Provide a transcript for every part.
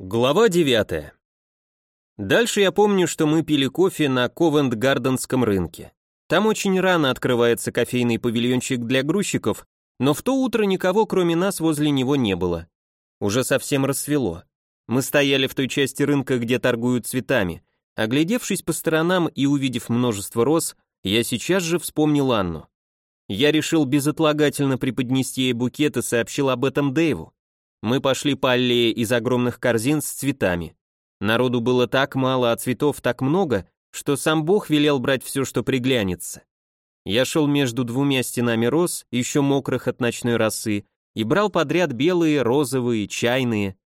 Глава 9. Дальше я помню, что мы пили кофе на Ковент-Гарденском рынке. Там очень рано открывается кофейный павильончик для грузчиков, но в то утро никого, кроме нас, возле него не было. Уже совсем рассвело. Мы стояли в той части рынка, где торгуют цветами. Оглядевшись по сторонам и увидев множество роз, я сейчас же вспомнил Анну. Я решил безотлагательно преподнести ей букет и сообщил об этом Дэйву. Мы пошли по аллее из огромных корзин с цветами. Народу было так мало, а цветов так много, что сам Бог велел брать все, что приглянется. Я шел между двумя стенами роз, еще мокрых от ночной росы, и брал подряд белые, розовые, чайные.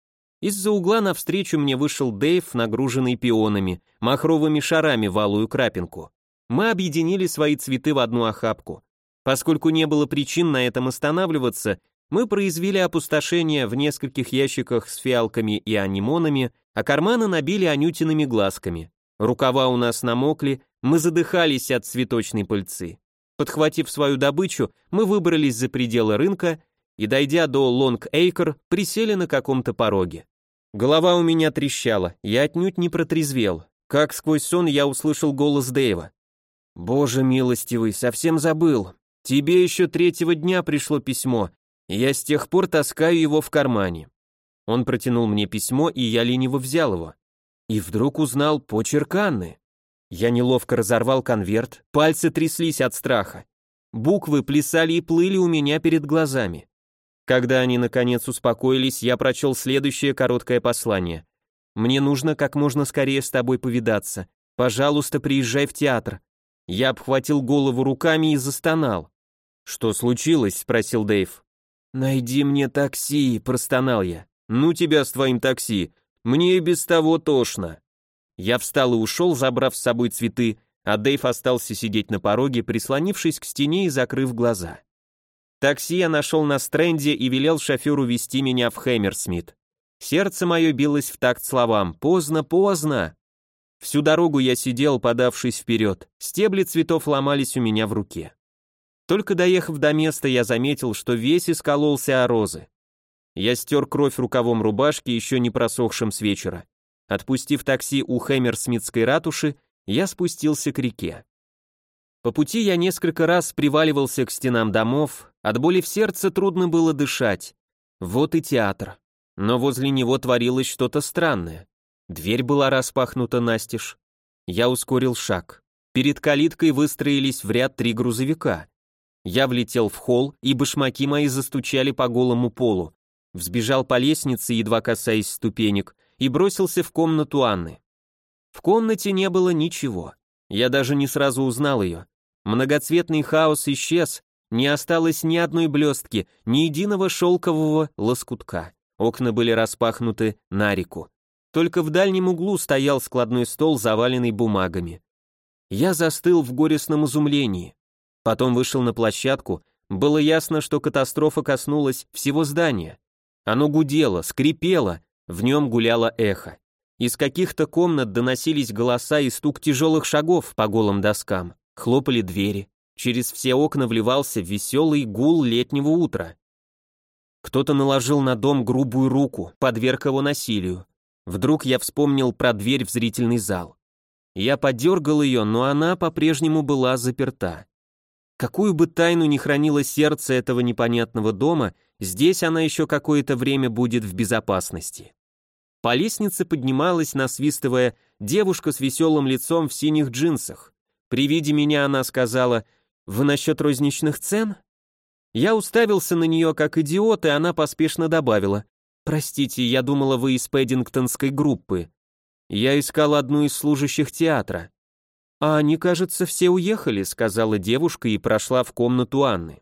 Из-за угла навстречу мне вышел Дэйв, нагруженный пионами, махровыми шарами в алую крапинку. Мы объединили свои цветы в одну охапку. Поскольку не было причин на этом останавливаться, мы произвели опустошение в нескольких ящиках с фиалками и анимонами, а карманы набили анютиными глазками. Рукава у нас намокли, мы задыхались от цветочной пыльцы. Подхватив свою добычу, мы выбрались за пределы рынка и, дойдя до Лонг-Эйкер, присели на каком-то пороге. Голова у меня трещала, я отнюдь не протрезвел. Как сквозь сон я услышал голос Дэйва. «Боже милостивый, совсем забыл. Тебе еще третьего дня пришло письмо, я с тех пор таскаю его в кармане. Он протянул мне письмо, и я лениво взял его. И вдруг узнал почерк Анны. Я неловко разорвал конверт, пальцы тряслись от страха. Буквы плясали и плыли у меня перед глазами. Когда они наконец успокоились, я прочел следующее короткое послание. «Мне нужно как можно скорее с тобой повидаться. Пожалуйста, приезжай в театр». Я обхватил голову руками и застонал. «Что случилось?» — спросил Дэйв. «Найди мне такси», — простонал я. «Ну тебя с твоим такси, мне и без того тошно». Я встал и ушел, забрав с собой цветы, а Дэйв остался сидеть на пороге, прислонившись к стене и закрыв глаза. Такси я нашел на стренде и велел шоферу вести меня в Хэмерсмит. Сердце мое билось в такт словам «Поздно, поздно!». Всю дорогу я сидел, подавшись вперед, стебли цветов ломались у меня в руке. Только доехав до места, я заметил, что весь искололся о розы. Я стер кровь рукавом рубашки, еще не просохшим с вечера. Отпустив такси у Хэмерсмитской ратуши, я спустился к реке. По пути я несколько раз приваливался к стенам домов, от боли в сердце трудно было дышать. Вот и театр. Но возле него творилось что-то странное. Дверь была распахнута настежь. Я ускорил шаг. Перед калиткой выстроились в ряд три грузовика. Я влетел в холл, и башмаки мои застучали по голому полу. Взбежал по лестнице, едва касаясь ступенек, и бросился в комнату Анны. В комнате не было ничего. Я даже не сразу узнал ее. Многоцветный хаос исчез, не осталось ни одной блестки, ни единого шелкового лоскутка. Окна были распахнуты на реку. Только в дальнем углу стоял складной стол, заваленный бумагами. Я застыл в горестном изумлении. Потом вышел на площадку, было ясно, что катастрофа коснулась всего здания. Оно гудело, скрипело, в нем гуляло эхо. Из каких-то комнат доносились голоса и стук тяжелых шагов по голым доскам, хлопали двери. Через все окна вливался веселый гул летнего утра. Кто-то наложил на дом грубую руку, подверг его насилию. Вдруг я вспомнил про дверь в зрительный зал. Я подергал ее, но она по-прежнему была заперта. Какую бы тайну ни хранило сердце этого непонятного дома, здесь она еще какое-то время будет в безопасности. По лестнице поднималась, насвистывая, девушка с веселым лицом в синих джинсах. При виде меня она сказала «Вы насчет розничных цен?» Я уставился на нее как идиот, и она поспешно добавила «Простите, я думала, вы из Пэддингтонской группы. Я искал одну из служащих театра». «А они, кажется, все уехали», — сказала девушка и прошла в комнату Анны.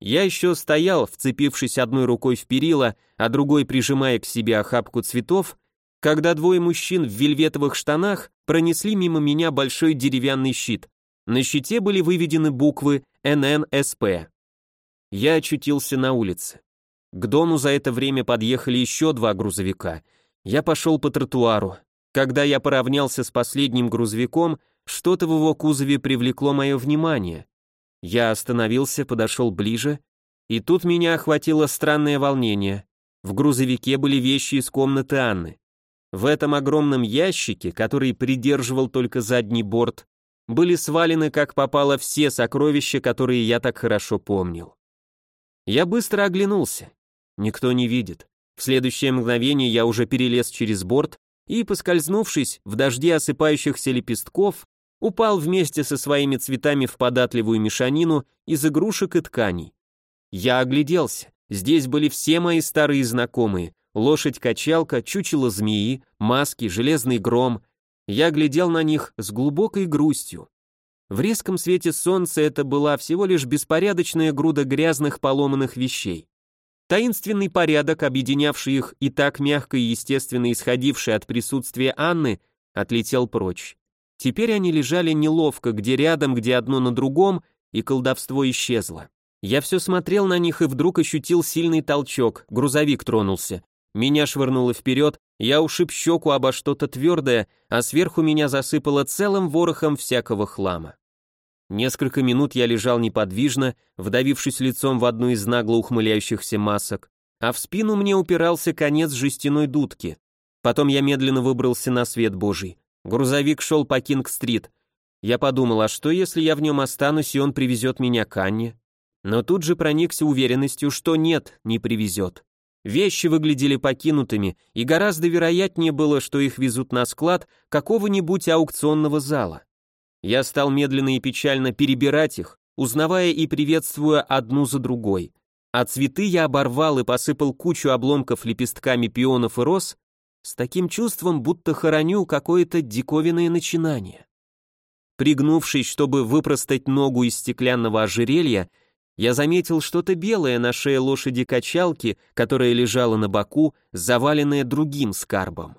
Я еще стоял, вцепившись одной рукой в перила, а другой прижимая к себе охапку цветов, когда двое мужчин в вельветовых штанах пронесли мимо меня большой деревянный щит. На щите были выведены буквы ННСП. Я очутился на улице. К Дону за это время подъехали еще два грузовика. Я пошел по тротуару. Когда я поравнялся с последним грузовиком, что-то в его кузове привлекло мое внимание. Я остановился, подошел ближе, и тут меня охватило странное волнение. В грузовике были вещи из комнаты Анны. В этом огромном ящике, который придерживал только задний борт, были свалены как попало все сокровища, которые я так хорошо помнил. Я быстро оглянулся. Никто не видит. В следующее мгновение я уже перелез через борт и, поскользнувшись в дожде осыпающихся лепестков, упал вместе со своими цветами в податливую мешанину из игрушек и тканей. Я огляделся. Здесь были все мои старые знакомые. Лошадь-качалка, чучело змеи, маски, железный гром. Я глядел на них с глубокой грустью. В резком свете солнца это была всего лишь беспорядочная груда грязных поломанных вещей. Таинственный порядок, объединявший их и так мягко и естественно исходивший от присутствия Анны, отлетел прочь. Теперь они лежали неловко, где рядом, где одно на другом, и колдовство исчезло. Я все смотрел на них и вдруг ощутил сильный толчок, грузовик тронулся. Меня швырнуло вперед, я ушиб щеку обо что-то твердое, а сверху меня засыпало целым ворохом всякого хлама. Несколько минут я лежал неподвижно, вдавившись лицом в одну из нагло ухмыляющихся масок, а в спину мне упирался конец жестяной дудки. Потом я медленно выбрался на свет божий. Грузовик шел по Кинг-стрит. Я подумал, а что если я в нем останусь, и он привезет меня к Анне? Но тут же проникся уверенностью, что нет, не привезет. Вещи выглядели покинутыми, и гораздо вероятнее было, что их везут на склад какого-нибудь аукционного зала. Я стал медленно и печально перебирать их, узнавая и приветствуя одну за другой. А цветы я оборвал и посыпал кучу обломков лепестками пионов и роз с таким чувством, будто хороню какое-то диковинное начинание. Пригнувшись, чтобы выпростать ногу из стеклянного ожерелья, я заметил что-то белое на шее лошади-качалки, которая лежала на боку, заваленная другим скарбом.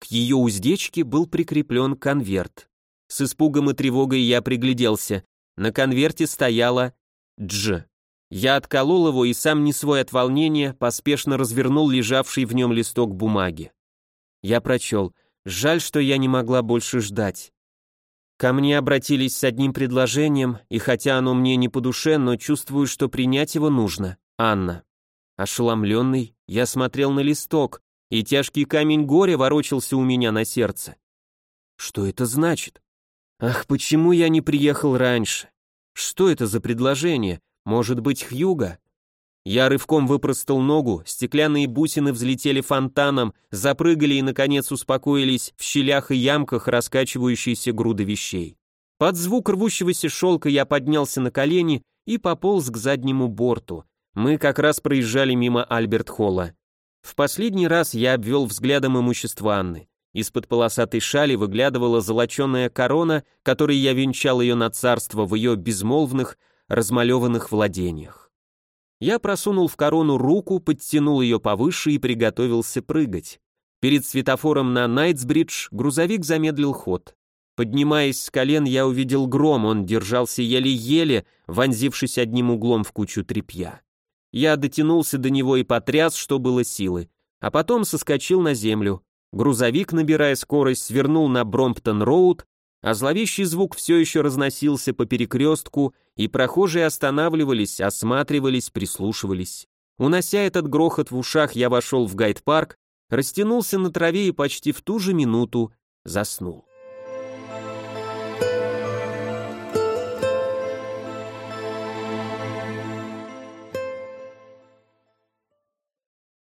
К ее уздечке был прикреплен конверт. С испугом и тревогой я пригляделся. На конверте стояло «Дж». Я отколол его и сам не свой от волнения поспешно развернул лежавший в нем листок бумаги. Я прочел «Жаль, что я не могла больше ждать». Ко мне обратились с одним предложением, и хотя оно мне не по душе, но чувствую, что принять его нужно. Анна. Ошеломленный, я смотрел на листок, и тяжкий камень горя ворочался у меня на сердце. Что это значит? Ах, почему я не приехал раньше? Что это за предложение? Может быть, Хьюга? Я рывком выпростал ногу, стеклянные бусины взлетели фонтаном, запрыгали и, наконец, успокоились в щелях и ямках раскачивающейся груды вещей. Под звук рвущегося шелка я поднялся на колени и пополз к заднему борту. Мы как раз проезжали мимо Альберт-Холла. В последний раз я обвел взглядом имущество Анны. Из-под полосатой шали выглядывала золоченая корона, которой я венчал ее на царство в ее безмолвных, размалеванных владениях. Я просунул в корону руку, подтянул ее повыше и приготовился прыгать. Перед светофором на Найтсбридж грузовик замедлил ход. Поднимаясь с колен, я увидел гром, он держался еле-еле, вонзившись одним углом в кучу тряпья. Я дотянулся до него и потряс, что было силы, а потом соскочил на землю. Грузовик, набирая скорость, свернул на Бромптон-роуд, а зловещий звук все еще разносился по перекрестку, и прохожие останавливались, осматривались, прислушивались. Унося этот грохот в ушах, я вошел в гайд-парк, растянулся на траве и почти в ту же минуту заснул.